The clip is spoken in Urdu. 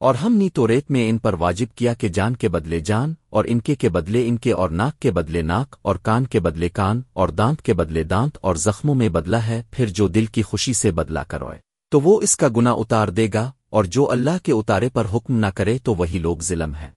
اور ہم نی تو ریت میں ان پر واجب کیا کہ جان کے بدلے جان اور ان کے کے بدلے ان کے اور ناک کے بدلے ناک اور کان کے بدلے کان اور دانت کے بدلے دانت اور زخموں میں بدلا ہے، پھر جو دل کی خوشی سے بدلا کروئے تو وہ اس کا گنا اتار دے گا اور جو اللہ کے اتارے پر حکم نہ کرے تو وہی لوگ ظلم ہیں۔